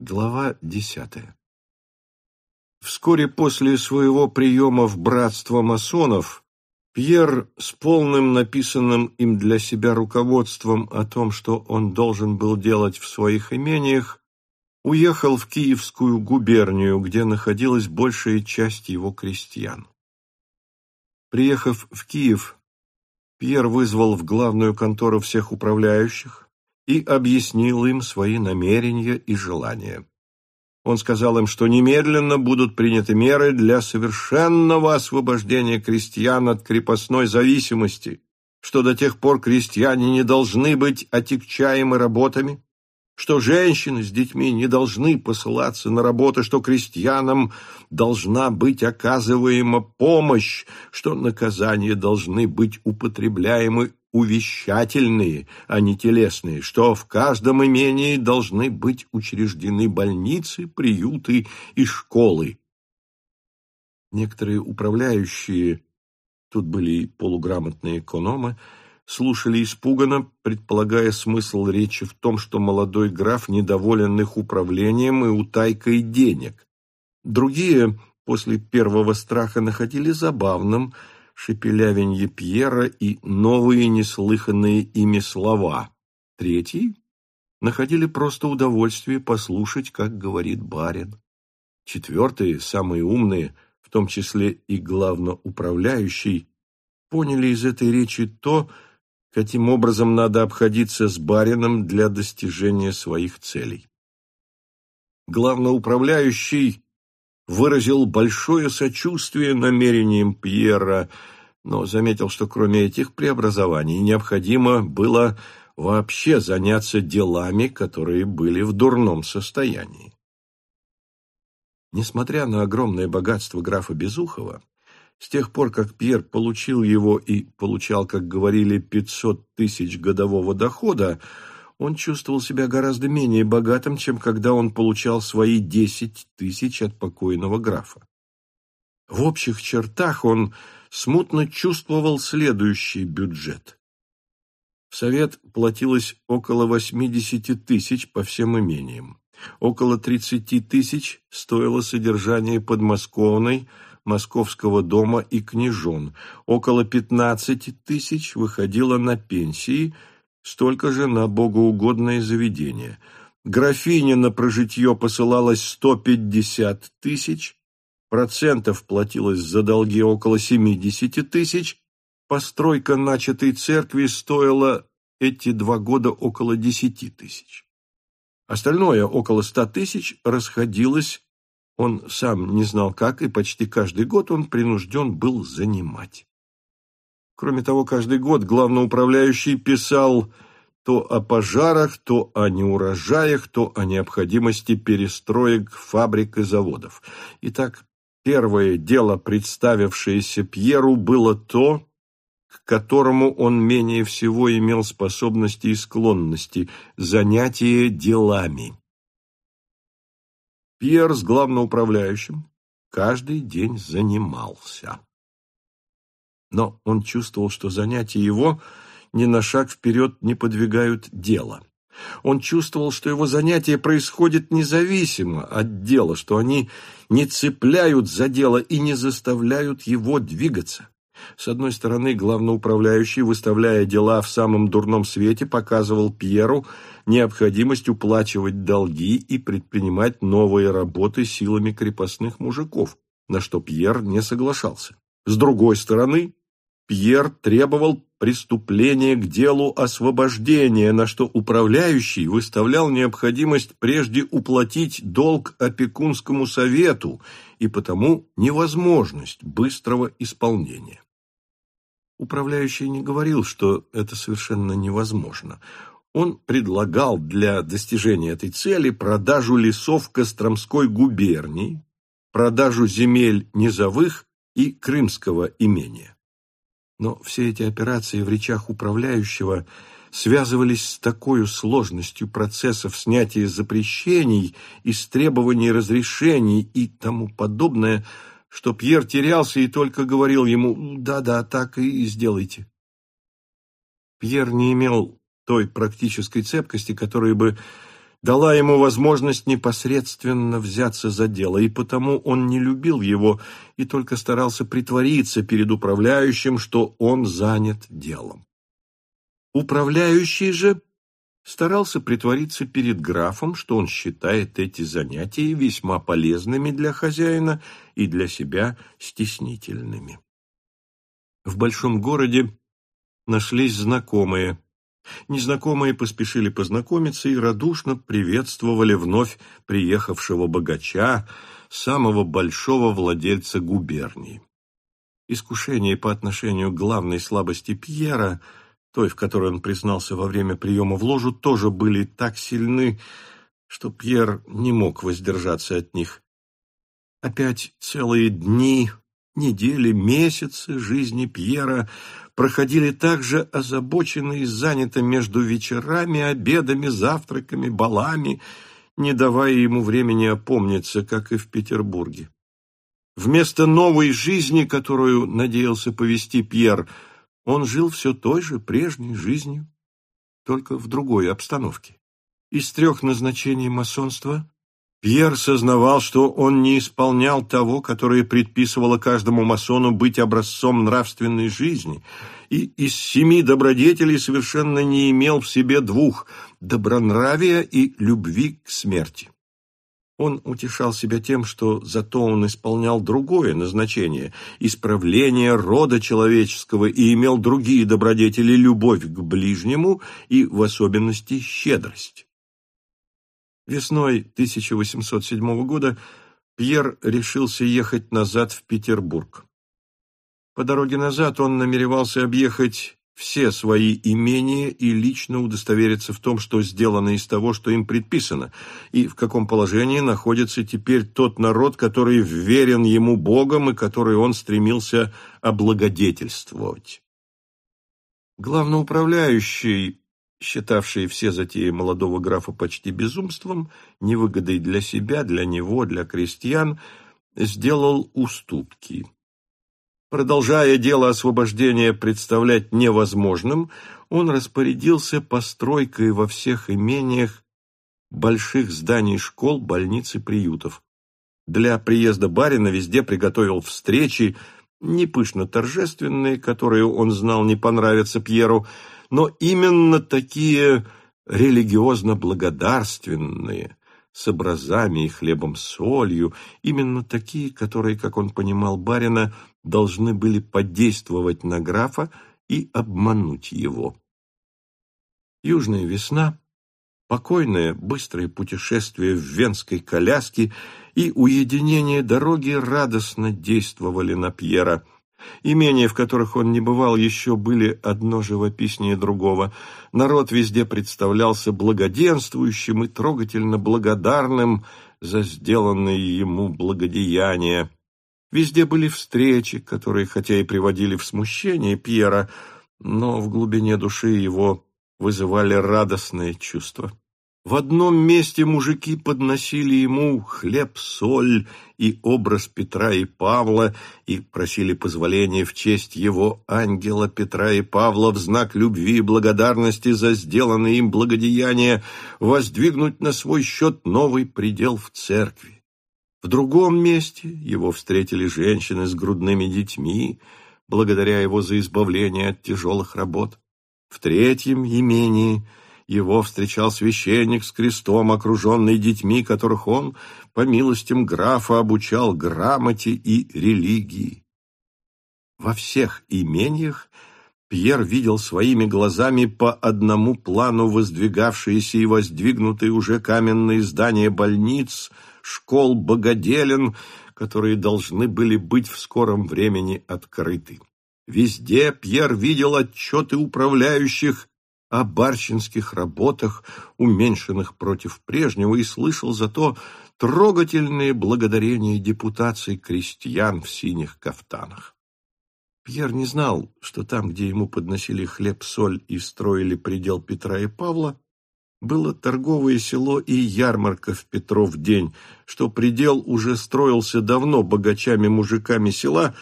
Глава десятая Вскоре после своего приема в братство масонов Пьер с полным написанным им для себя руководством о том, что он должен был делать в своих имениях, уехал в Киевскую губернию, где находилась большая часть его крестьян. Приехав в Киев, Пьер вызвал в главную контору всех управляющих и объяснил им свои намерения и желания. Он сказал им, что немедленно будут приняты меры для совершенного освобождения крестьян от крепостной зависимости, что до тех пор крестьяне не должны быть отягчаемы работами, что женщины с детьми не должны посылаться на работу, что крестьянам должна быть оказываема помощь, что наказания должны быть употребляемы увещательные, а не телесные, что в каждом имении должны быть учреждены больницы, приюты и школы. Некоторые управляющие, тут были полуграмотные экономы, слушали испуганно, предполагая смысл речи в том, что молодой граф недоволен их управлением и утайкой денег. Другие после первого страха находили забавным шепелявенье Пьера и новые неслыханные ими слова. Третьи находили просто удовольствие послушать, как говорит барин. Четвертые, самые умные, в том числе и главноуправляющий, поняли из этой речи то, каким образом надо обходиться с барином для достижения своих целей. Главноуправляющий выразил большое сочувствие намерениям Пьера, но заметил, что кроме этих преобразований необходимо было вообще заняться делами, которые были в дурном состоянии. Несмотря на огромное богатство графа Безухова, с тех пор, как Пьер получил его и получал, как говорили, 500 тысяч годового дохода, он чувствовал себя гораздо менее богатым, чем когда он получал свои 10 тысяч от покойного графа. В общих чертах он смутно чувствовал следующий бюджет. В совет платилось около 80 тысяч по всем имениям. Около 30 тысяч стоило содержание подмосковной, Московского дома и княжон. Около 15 тысяч выходило на пенсии, столько же на богоугодное заведение. Графине на прожитье посылалось 150 тысяч, процентов платилось за долги около 70 тысяч, постройка начатой церкви стоила эти два года около 10 тысяч. Остальное, около 100 тысяч, расходилось он сам не знал как, и почти каждый год он принужден был занимать. Кроме того, каждый год главноуправляющий писал то о пожарах, то о неурожаях, то о необходимости перестроек фабрик и заводов. Итак, первое дело, представившееся Пьеру, было то, к которому он менее всего имел способности и склонности – занятие делами. Пьер с главноуправляющим каждый день занимался. Но он чувствовал, что занятия его ни на шаг вперед не подвигают дело. Он чувствовал, что его занятия происходят независимо от дела, что они не цепляют за дело и не заставляют его двигаться. С одной стороны, главноуправляющий, выставляя дела в самом дурном свете, показывал Пьеру необходимость уплачивать долги и предпринимать новые работы силами крепостных мужиков, на что Пьер не соглашался. С другой стороны, Пьер требовал преступления к делу освобождения, на что управляющий выставлял необходимость прежде уплатить долг опекунскому совету и потому невозможность быстрого исполнения. Управляющий не говорил, что это совершенно невозможно. Он предлагал для достижения этой цели продажу лесов Костромской губернии, продажу земель низовых и крымского имения. Но все эти операции в речах управляющего связывались с такой сложностью процессов снятия запрещений, истребований разрешений и тому подобное – что Пьер терялся и только говорил ему «да-да, так и сделайте». Пьер не имел той практической цепкости, которая бы дала ему возможность непосредственно взяться за дело, и потому он не любил его и только старался притвориться перед управляющим, что он занят делом. Управляющий же старался притвориться перед графом, что он считает эти занятия весьма полезными для хозяина и для себя стеснительными. В большом городе нашлись знакомые. Незнакомые поспешили познакомиться и радушно приветствовали вновь приехавшего богача, самого большого владельца губернии. Искушение по отношению к главной слабости Пьера – той, в которой он признался во время приема в ложу, тоже были так сильны, что Пьер не мог воздержаться от них. Опять целые дни, недели, месяцы жизни Пьера проходили так же озабоченно и занято между вечерами, обедами, завтраками, балами, не давая ему времени опомниться, как и в Петербурге. Вместо новой жизни, которую надеялся повести Пьер – он жил все той же прежней жизнью, только в другой обстановке. Из трех назначений масонства Пьер сознавал, что он не исполнял того, которое предписывало каждому масону быть образцом нравственной жизни, и из семи добродетелей совершенно не имел в себе двух – добронравия и любви к смерти. Он утешал себя тем, что зато он исполнял другое назначение – исправление рода человеческого и имел другие добродетели – любовь к ближнему и, в особенности, щедрость. Весной 1807 года Пьер решился ехать назад в Петербург. По дороге назад он намеревался объехать все свои имения и лично удостовериться в том, что сделано из того, что им предписано, и в каком положении находится теперь тот народ, который верен ему Богом и который он стремился облагодетельствовать. Главноуправляющий, считавший все затеи молодого графа почти безумством, невыгодой для себя, для него, для крестьян, сделал уступки. Продолжая дело освобождения представлять невозможным, он распорядился постройкой во всех имениях больших зданий школ, больниц и приютов. Для приезда барина везде приготовил встречи, не пышно-торжественные, которые он знал не понравятся Пьеру, но именно такие религиозно-благодарственные, с образами и хлебом-солью, именно такие, которые, как он понимал барина, должны были подействовать на графа и обмануть его. Южная весна, покойное, быстрое путешествие в венской коляске и уединение дороги радостно действовали на Пьера. Имения, в которых он не бывал, еще были одно живописнее другого. Народ везде представлялся благоденствующим и трогательно благодарным за сделанные ему благодеяния. Везде были встречи, которые, хотя и приводили в смущение Пьера, но в глубине души его вызывали радостное чувство. В одном месте мужики подносили ему хлеб-соль и образ Петра и Павла и просили позволения в честь его ангела Петра и Павла в знак любви и благодарности за сделанные им благодеяния воздвигнуть на свой счет новый предел в церкви. В другом месте его встретили женщины с грудными детьми, благодаря его за избавление от тяжелых работ. В третьем имении его встречал священник с крестом, окруженный детьми, которых он, по милостям графа, обучал грамоте и религии. Во всех имениях Пьер видел своими глазами по одному плану воздвигавшиеся и воздвигнутые уже каменные здания больниц – школ богоделен, которые должны были быть в скором времени открыты. Везде Пьер видел отчеты управляющих о барщинских работах, уменьшенных против прежнего, и слышал зато трогательные благодарения депутаций крестьян в синих кафтанах. Пьер не знал, что там, где ему подносили хлеб-соль и строили предел Петра и Павла, было торговое село и ярмарка в Петров день, что предел уже строился давно богачами-мужиками села,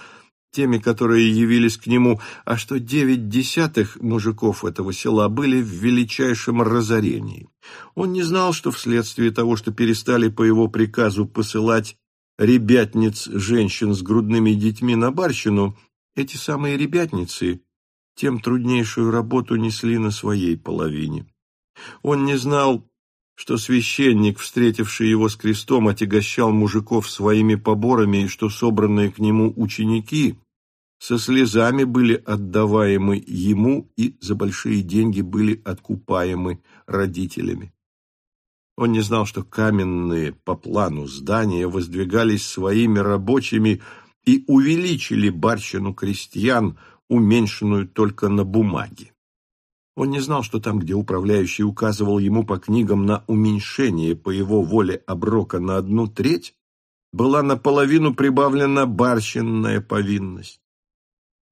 теми, которые явились к нему, а что девять десятых мужиков этого села были в величайшем разорении. Он не знал, что вследствие того, что перестали по его приказу посылать ребятниц женщин с грудными детьми на барщину, эти самые ребятницы тем труднейшую работу несли на своей половине. Он не знал, что священник, встретивший его с крестом, отягощал мужиков своими поборами, и что собранные к нему ученики со слезами были отдаваемы ему и за большие деньги были откупаемы родителями. Он не знал, что каменные по плану здания воздвигались своими рабочими и увеличили барщину крестьян, уменьшенную только на бумаге. Он не знал, что там, где управляющий указывал ему по книгам на уменьшение по его воле оброка на одну треть, была наполовину прибавлена барщинная повинность.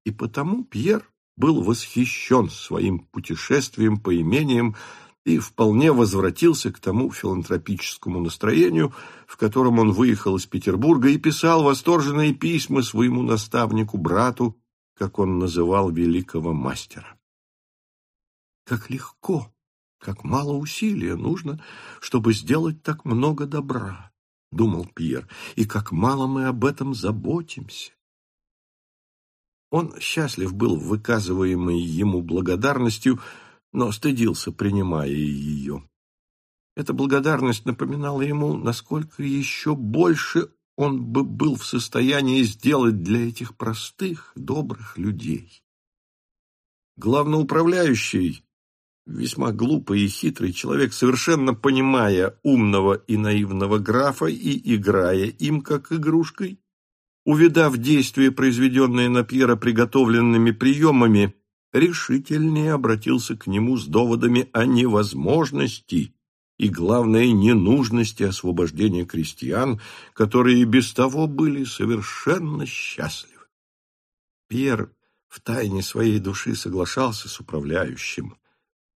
И потому Пьер был восхищен своим путешествием по имениям и вполне возвратился к тому филантропическому настроению, в котором он выехал из Петербурга и писал восторженные письма своему наставнику, брату, как он называл великого мастера. Как легко, как мало усилия нужно, чтобы сделать так много добра, думал Пьер, и как мало мы об этом заботимся. Он счастлив был выказываемой ему благодарностью, но стыдился, принимая ее. Эта благодарность напоминала ему, насколько еще больше он бы был в состоянии сделать для этих простых, добрых людей. Главноуправляющий Весьма глупый и хитрый человек, совершенно понимая умного и наивного графа и играя им как игрушкой, увидав действия, произведенные на Пьера приготовленными приемами, решительнее обратился к нему с доводами о невозможности и, главное, ненужности освобождения крестьян, которые без того были совершенно счастливы. Пьер в тайне своей души соглашался с управляющим,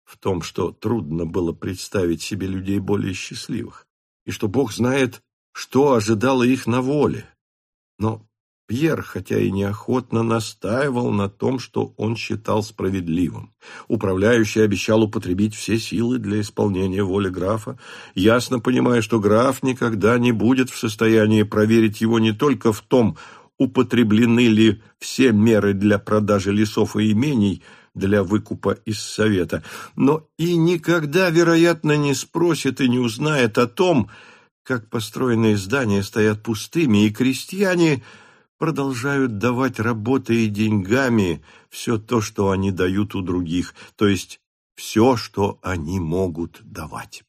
в том, что трудно было представить себе людей более счастливых, и что Бог знает, что ожидало их на воле. Но Пьер, хотя и неохотно, настаивал на том, что он считал справедливым. Управляющий обещал употребить все силы для исполнения воли графа, ясно понимая, что граф никогда не будет в состоянии проверить его не только в том, употреблены ли все меры для продажи лесов и имений, для выкупа из совета, но и никогда, вероятно, не спросит и не узнает о том, как построенные здания стоят пустыми, и крестьяне продолжают давать работой и деньгами все то, что они дают у других, то есть все, что они могут давать.